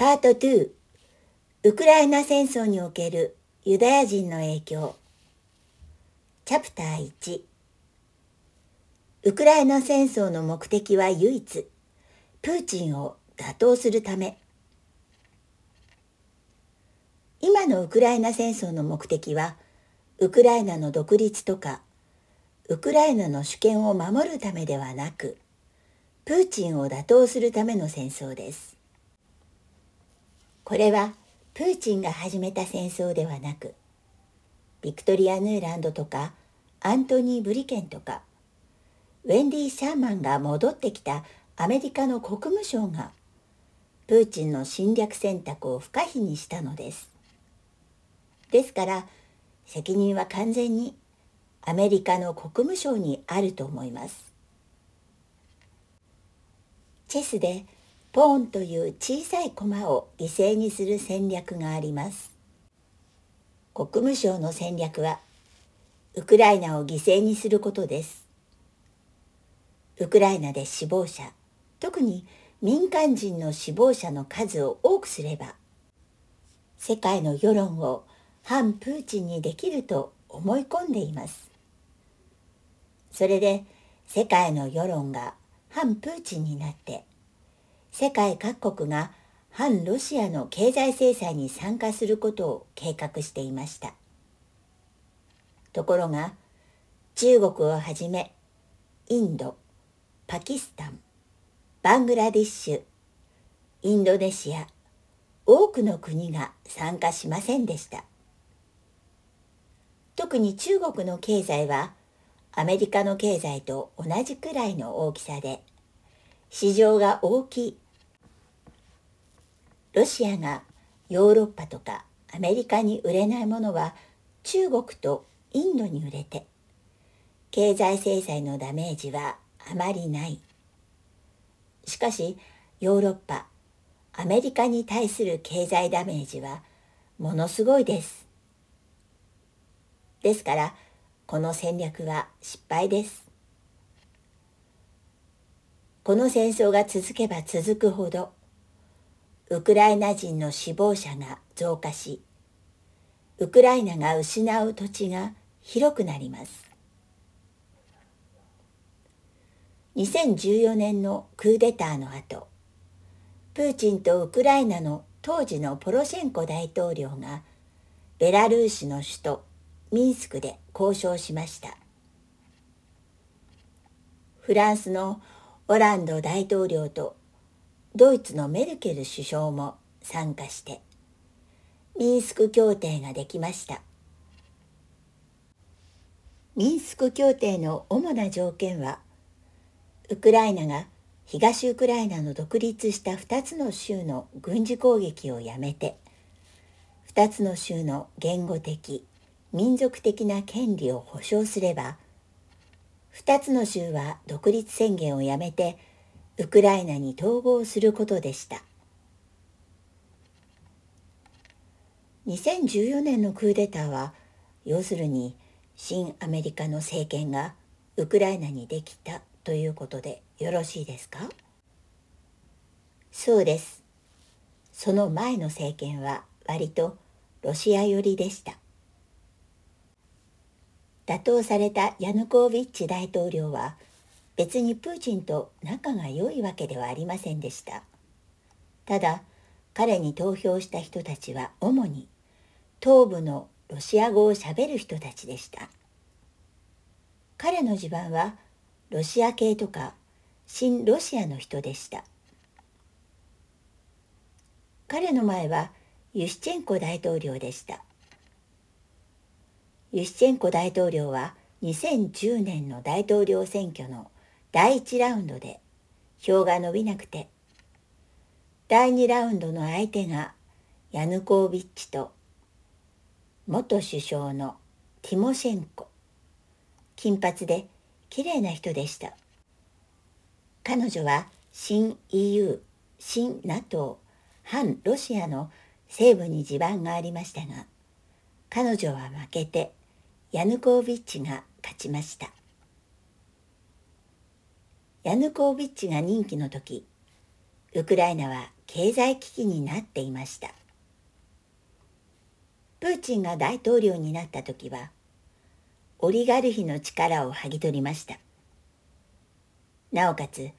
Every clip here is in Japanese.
パート2ウクライナ戦争におけるユダヤ人の影響。チャプター1ウクライナ戦争の目的は唯一プーチンを打倒するため。今のウクライナ戦争の目的はウクライナの独立とかウクライナの主権を守るためではなくプーチンを打倒するための戦争です。これはプーチンが始めた戦争ではなくビクトリア・ヌーランドとかアントニー・ブリケンとかウェンディ・シャーマンが戻ってきたアメリカの国務省がプーチンの侵略選択を不可避にしたのです。ですから責任は完全にアメリカの国務省にあると思います。チェスでポーンという小さい駒を犠牲にする戦略があります。国務省の戦略はウクライナを犠牲にすることです。ウクライナで死亡者、特に民間人の死亡者の数を多くすれば、世界の世論を反プーチンにできると思い込んでいます。それで世界の世論が反プーチンになって、世界各国が反ロシアの経済制裁に参加することを計画していました。ところが中国をはじめインド、パキスタン、バングラディッシュ、インドネシア、多くの国が参加しませんでした。特に中国の経済はアメリカの経済と同じくらいの大きさで市場が大きい。ロシアがヨーロッパとかアメリカに売れないものは中国とインドに売れて経済制裁のダメージはあまりない。しかしヨーロッパ、アメリカに対する経済ダメージはものすごいです。ですからこの戦略は失敗です。この戦争が続けば続くほどウクライナ人の死亡者が増加しウクライナが失う土地が広くなります。2014年のクーデターの後、プーチンとウクライナの当時のポロシェンコ大統領がベラルーシの首都ミンスクで交渉しました。フランスのオランド大統領とドイツのメルケル首相も参加してミンスク協定ができました。ミンスク協定の主な条件はウクライナが東ウクライナの独立した2つの州の軍事攻撃をやめて2つの州の言語的民族的な権利を保障すれば2つの州は独立宣言をやめてウクライナに統合することでした2014年のクーデターは要するに新アメリカの政権がウクライナにできたということでよろしいですか？そうです。その前の政権は割とロシア寄りでした。打倒されたヤヌコービッチ大統領は別にプーチンと仲が良いわけではありませんでした。ただ彼に投票した人たちは主に東部のロシア語をしゃべる人たちでした。彼の地盤はロシア系とか新ロシアの人でした彼の前はユシチェンコ大統領でしたユシチェンコ大統領は2010年の大統領選挙の第1ラウンドで票が伸びなくて第2ラウンドの相手がヤヌコービッチと元首相のティモシェンコ金髪で綺麗な人でした。彼女は新 EU、新 NATO、反ロシアの西部に地盤がありましたが、彼女は負けてヤヌコービッチが勝ちました。ヤヌコービッチが任期の時、ウクライナは経済危機になっていました。プーチンが大統領になった時はオリガルヒの力を剥ぎ取りました。なおかつ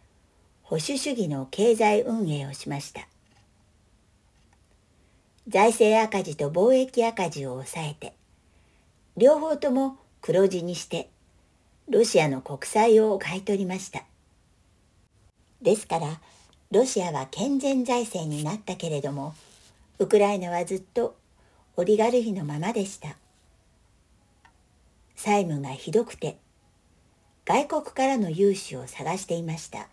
保守主義の経済運営をしました。財政赤字と貿易赤字を抑えて両方とも黒字にしてロシアの国債を買い取りました。ですからロシアは健全財政になったけれどもウクライナはずっとオリガルヒのままでした。債務がひどくて外国からの融資を探していました。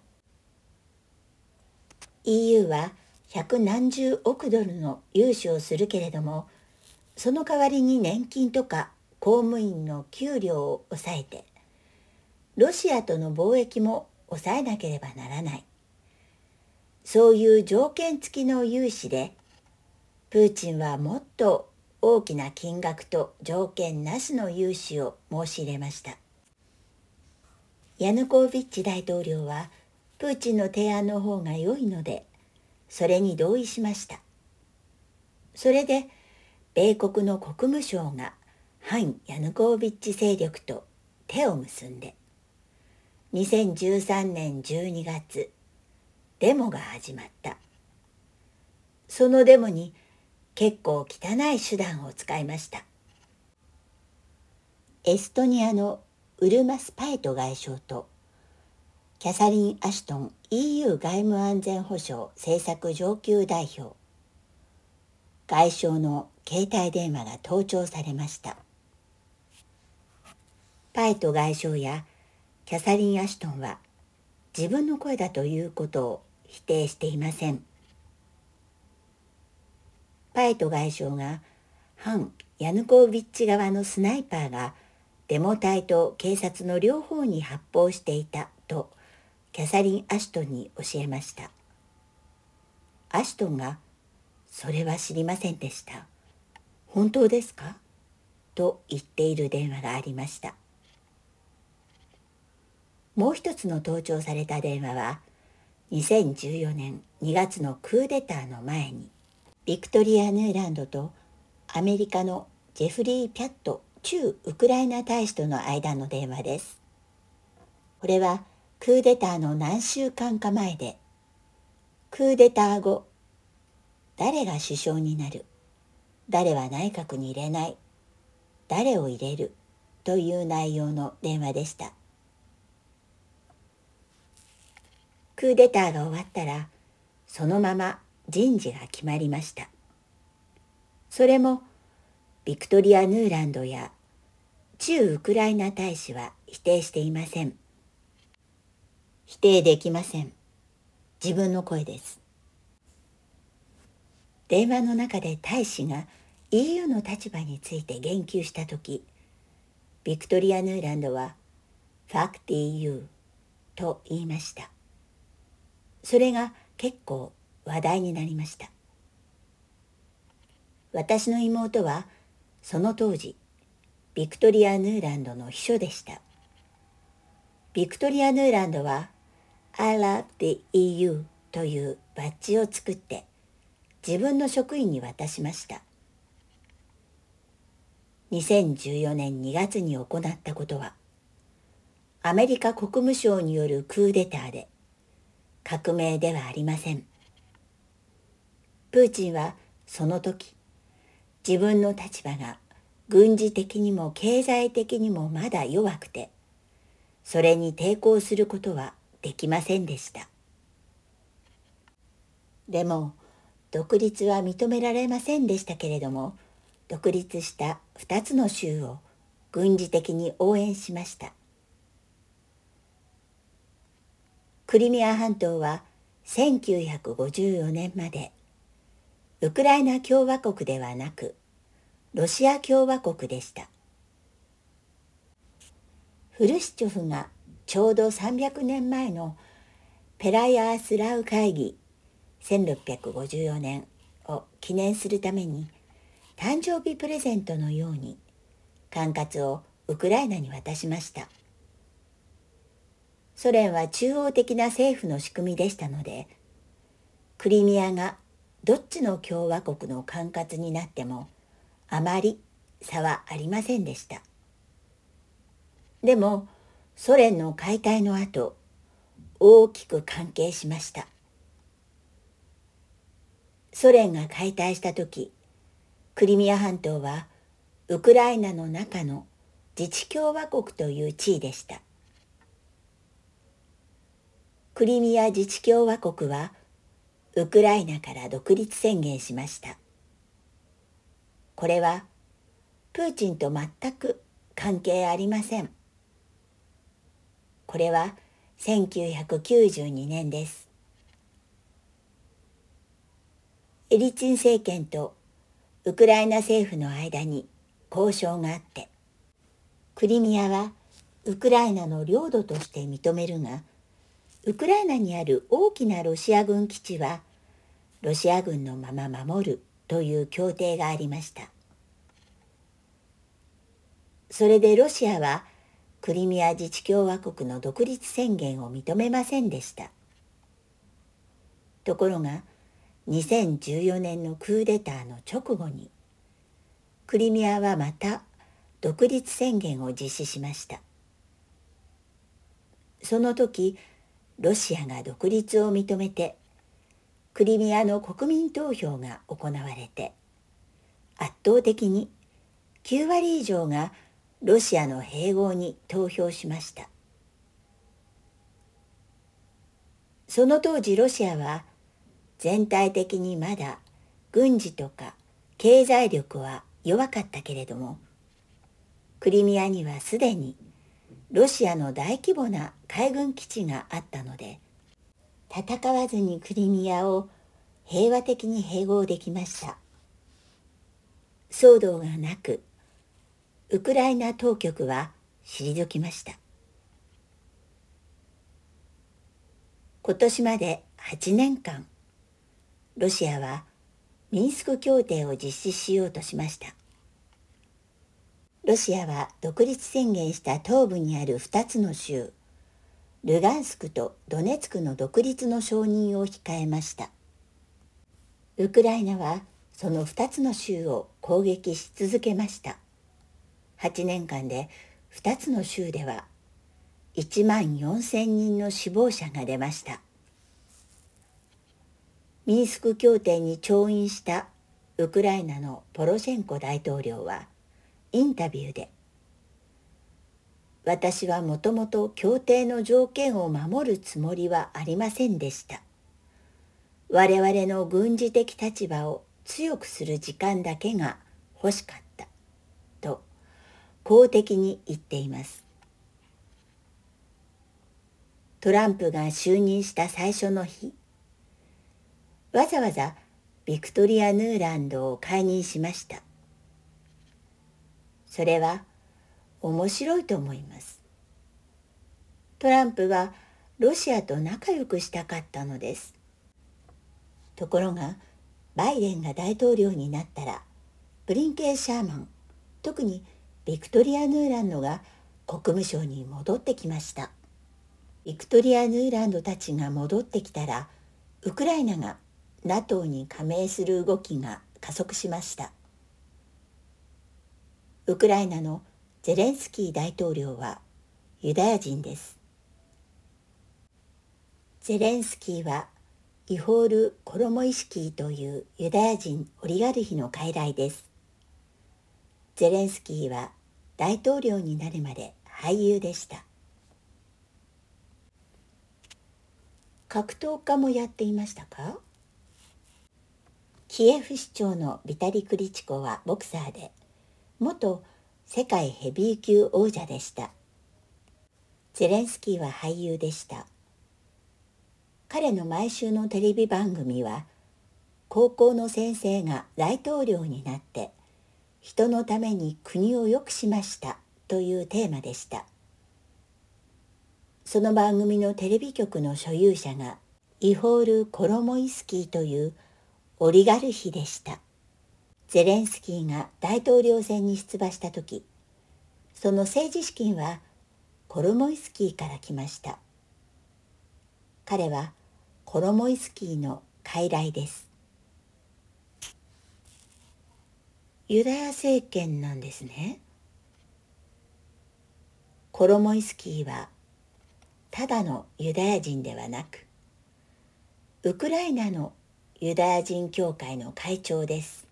EU は百何十億ドルの融資をするけれどもその代わりに年金とか公務員の給料を抑えてロシアとの貿易も抑えなければならない。そういう条件付きの融資でプーチンはもっと大きな金額と条件なしの融資を申し入れました。ヤヌコービッチ大統領はプーチンの提案の方が良いのでそれに同意しました。それで米国の国務省が反ヤヌコービッチ勢力と手を結んで。2013年12月デモが始まった。そのデモに結構汚い手段を使いました。エストニアのウルマス・パエト外相とキャサリン・アシュトン EU 外務安全保障政策上級代表外相の携帯電話が盗聴されました。パエト外相やキャサリン・アシュトンは自分の声だということを否定していません。パエト外相が反ヤヌコービッチ側のスナイパーがデモ隊と警察の両方に発砲していたとキャサリン・アシュトンに教えました。アシュトンが「それは知りませんでした。本当ですか?」と言っている電話がありました。もう一つの盗聴された電話は2014年2月のクーデターの前にビクトリア・ヌーランドとアメリカのジェフリー・ピャット駐ウクライナ大使との間の電話です。これはクーデターの何週間か前で、クーデター後、誰が首相になる、誰は内閣に入れない、誰を入れるという内容の電話でした。クーデターが終わったら、そのまま人事が決まりました。それも、ビクトリア・ヌーランドや駐ウクライナ大使は否定していません。否定できません。自分の声です。電話の中で大使が EU の立場について言及した時ビクトリア・ヌーランドは「ファクティ EU」と言いましたそれが結構話題になりました。私の妹はその当時ビクトリア・ヌーランドの秘書でした。ビクトリア・ヌーランドは I love the EU というバッジを作って自分の職員に渡しました。2014年2月に行ったことはアメリカ国務省によるクーデターで革命ではありません。プーチンはその時自分の立場が軍事的にも経済的にもまだ弱くてそれに抵抗することはできませんでした。でも独立は認められませんでしたけれども独立した2つの州を軍事的に応援しました。クリミア半島は1954年までウクライナ共和国ではなくロシア共和国でした。フルシチョフがちょうど300年前のペラヤースラウ会議1654年を記念するために誕生日プレゼントのように管轄をウクライナに渡しました。ソ連は中央的な政府の仕組みでしたのでクリミアがどっちの共和国の管轄になってもあまり差はありませんでした。でもソ連の解体の後大きく関係しました。ソ連が解体した時クリミア半島はウクライナの中の自治共和国という地位でした。クリミア自治共和国はウクライナから独立宣言しました。これはプーチンと全く関係ありません。これは1992年です。エリツィン政権とウクライナ政府の間に交渉があってクリミアはウクライナの領土として認めるがウクライナにある大きなロシア軍基地はロシア軍のまま守るという協定がありました。それでロシアはクリミア自治共和国の独立宣言を認めませんでした。ところが2014年のクーデターの直後にクリミアはまた独立宣言を実施しました。その時ロシアが独立を認めてクリミアの国民投票が行われて圧倒的に9割以上がロシアの併合に投票しました。その当時ロシアは全体的にまだ軍事とか経済力は弱かったけれどもクリミアにはすでにロシアの大規模な海軍基地があったので戦わずにクリミアを平和的に併合できました。騒動がなくウクライナ当局は退きました。今年まで8年間ロシアはミンスク協定を実施しようとしました。ロシアは独立宣言した東部にある2つの州ルガンスクとドネツクの独立の承認を控えました。ウクライナはその2つの州を攻撃し続けました。8年間で2つの州では1万4千人の死亡者が出ました。ミンスク協定に調印したウクライナのポロシェンコ大統領はインタビューで私はもともと協定の条件を守るつもりはありませんでした。我々の軍事的立場を強くする時間だけが欲しかった。と公的に言っています。トランプが就任した最初の日、わざわざビクトリア・ヌーランドを解任しました。それは面白いと思います。トランプはロシアと仲良くしたかったのです。ところがバイデンが大統領になったらブリンケン・シャーマン特にビクトリア・ヌーランドが国務省に戻ってきましたビクトリア・ヌーランドたちが戻ってきたらウクライナが NATO に加盟する動きが加速しましたウクライナのゼレンスキー大統領はユダヤ人です。ゼレンスキーはイホール・コロモイシキーというユダヤ人オリガルヒの傀儡です。ゼレンスキーは大統領になるまで俳優でした。格闘家もやっていましたか？キエフ市長のビタリ・クリチコはボクサーで元世界ヘビー級王者でした。ゼレンスキーは俳優でした。彼の毎週のテレビ番組は高校の先生が大統領になって人のために国を良くしましたというテーマでした。その番組のテレビ局の所有者がイホール・コロモイスキーというオリガルヒでした。ゼレンスキーが大統領選に出馬した時その政治資金はコロモイスキーから来ました。彼はコロモイスキーの傀儡です。ユダヤ政権なんですね。コロモイスキーはただのユダヤ人ではなくウクライナのユダヤ人協会の会長です。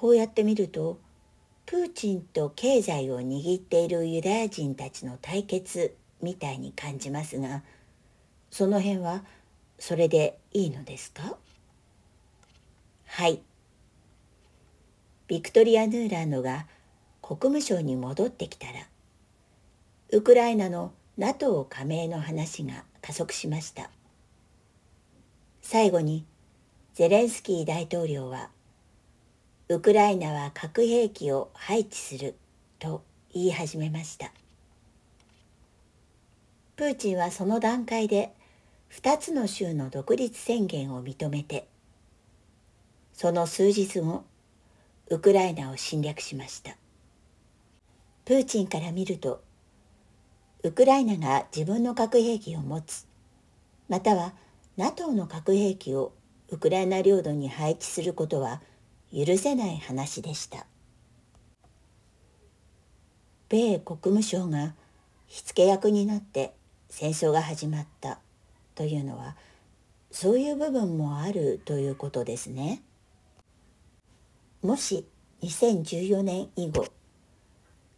こうやって見るとプーチンと経済を握っているユダヤ人たちの対決みたいに感じますがその辺はそれでいいのですか？はい。ビクトリア・ヌーランドが国務省に戻ってきたらウクライナの NATO 加盟の話が加速しました。最後にゼレンスキー大統領はウクライナは核兵器を配置すると言い始めました。プーチンはその段階で2つの州の独立宣言を認めてその数日後ウクライナを侵略しました。プーチンから見るとウクライナが自分の核兵器を持つまたは NATO の核兵器をウクライナ領土に配置することは許せない話でした米国務省が火付け役になって戦争が始まったというのはそういう部分もあるということですね。もし2014年以後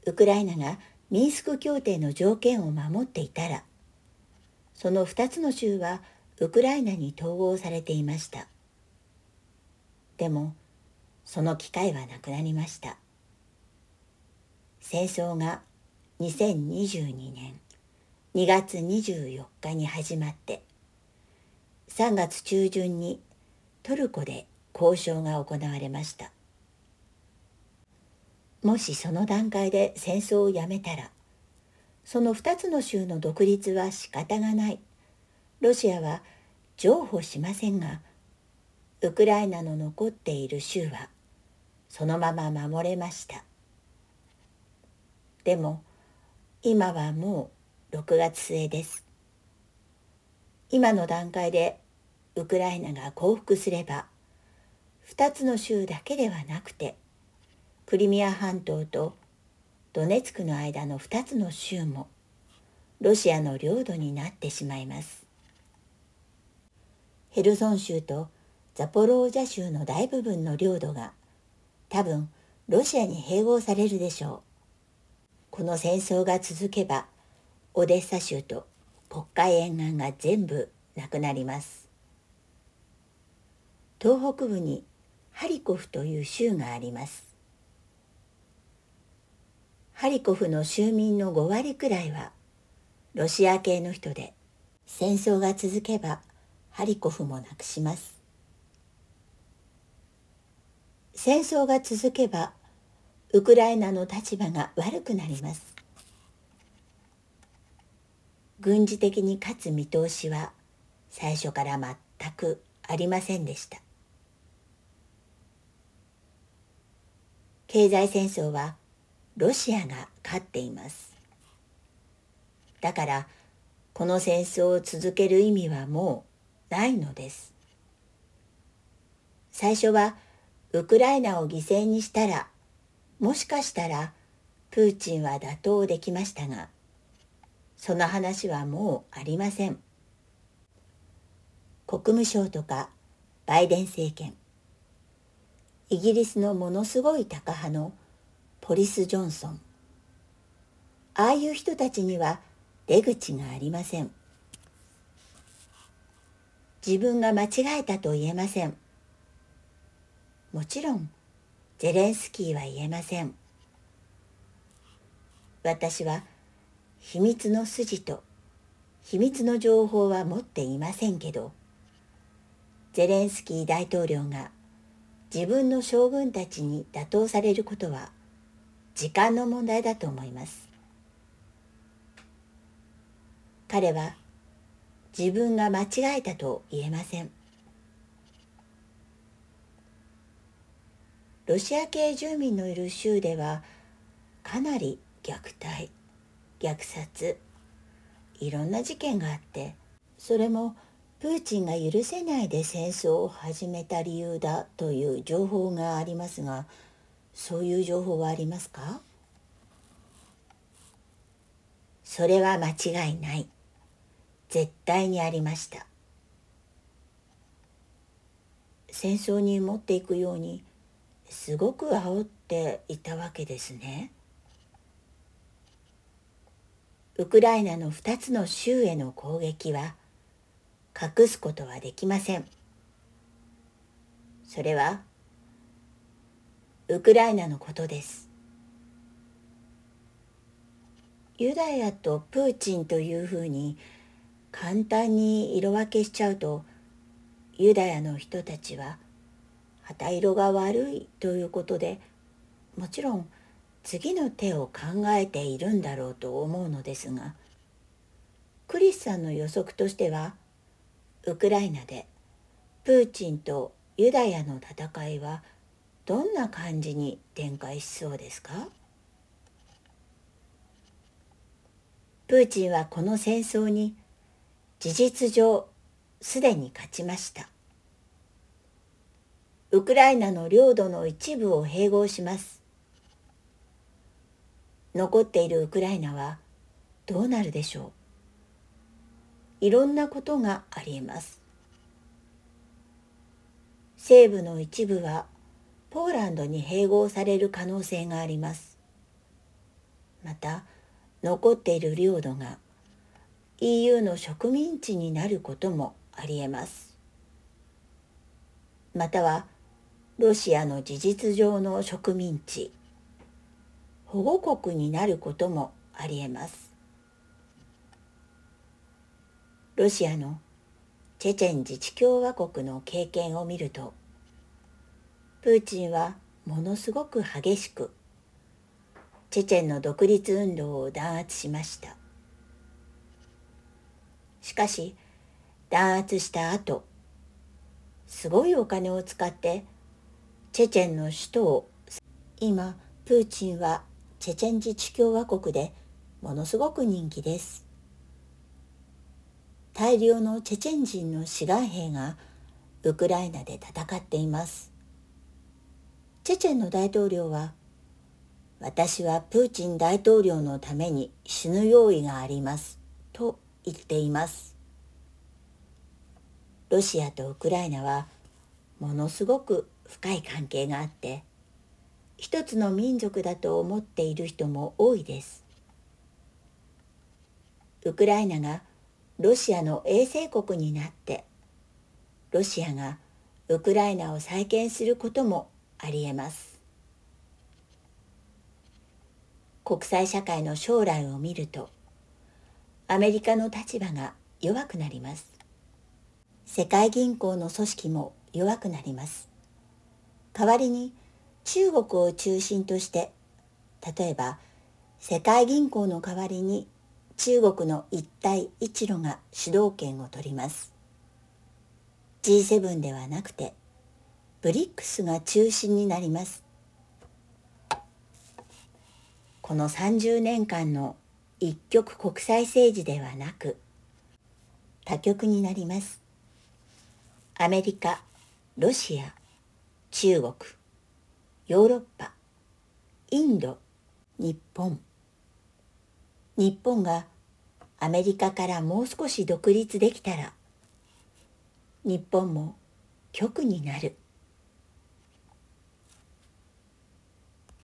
ウクライナがミンスク協定の条件を守っていたらその2つの州はウクライナに統合されていましたでもその機会はなくなりました。戦争が2022年2月24日に始まって3月中旬にトルコで交渉が行われました。もしその段階で戦争をやめたらその2つの州の独立は仕方がない。ロシアは譲歩しませんがウクライナの残っている州はそのまま守れました。でも今はもう6月末です。今の段階でウクライナが降伏すれば2つの州だけではなくてクリミア半島とドネツクの間の2つの州もロシアの領土になってしまいます。ヘルソン州とザポロージャ州の大部分の領土が多分ロシアに併合されるでしょう。この戦争が続けばオデッサ州と黒海沿岸が全部なくなります。東北部にハリコフという州があります。ハリコフの州民の5割くらいはロシア系の人で戦争が続けばハリコフもなくします。戦争が続けばウクライナの立場が悪くなります。軍事的に勝つ見通しは最初から全くありませんでした。経済戦争はロシアが勝っています。だからこの戦争を続ける意味はもうないのです。最初はウクライナを犠牲にしたらもしかしたらプーチンは打倒できましたがその話はもうありません。国務省とかバイデン政権イギリスのものすごいタカ派のポリス・ジョンソンああいう人たちには出口がありません。自分が間違えたと言えません。もちろんゼレンスキーは言えません。私は秘密の筋と秘密の情報は持っていませんけどゼレンスキー大統領が自分の将軍たちに打倒されることは時間の問題だと思います。彼は自分が間違えたと言えません。ロシア系住民のいる州ではかなり虐待虐殺いろんな事件があってそれもプーチンが許せないで戦争を始めた理由だという情報がありますがそういう情報はありますか？それは間違いない。絶対にありました。戦争に持っていくようにすごく煽っていたわけですね。ウクライナの2つの州への攻撃は隠すことはできません。それはウクライナのことです。ユダヤとプーチンというふうに簡単に色分けしちゃうとユダヤの人たちは旗色が悪いということでもちろん次の手を考えているんだろうと思うのですがクリスさんの予測としてはウクライナでプーチンとユダヤの戦いはどんな感じに展開しそうですか？プーチンはこの戦争に事実上すでに勝ちました。ウクライナの領土の一部を併合します。残っているウクライナはどうなるでしょう。いろんなことがありえます。西部の一部はポーランドに併合される可能性があります。また残っている領土が EU の植民地になることもありえます。またはロシアの事実上の植民地保護国になることもありえます。ロシアのチェチェン自治共和国の経験を見るとプーチンはものすごく激しくチェチェンの独立運動を弾圧しました。しかし弾圧した後すごいお金を使ってチェチェンの首都を今プーチンはチェチェン自治共和国でものすごく人気です。大量のチェチェン人の志願兵がウクライナで戦っています。チェチェンの大統領は私はプーチン大統領のために死ぬ用意がありますと言っています。ロシアとウクライナはものすごく深い関係があって一つの民族だと思っている人も多いです。ウクライナがロシアの衛星国になってロシアがウクライナを再建することもありえます。国際社会の将来を見るとアメリカの立場が弱くなります。世界銀行の組織も弱くなります。代わりに中国を中心として例えば世界銀行の代わりに中国の一帯一路が主導権を取ります。G7 ではなくてブリックスが中心になります。この30年間の一極国際政治ではなく多極になります。アメリカロシア中国ヨーロッパインド日本。日本がアメリカからもう少し独立できたら日本も極になる。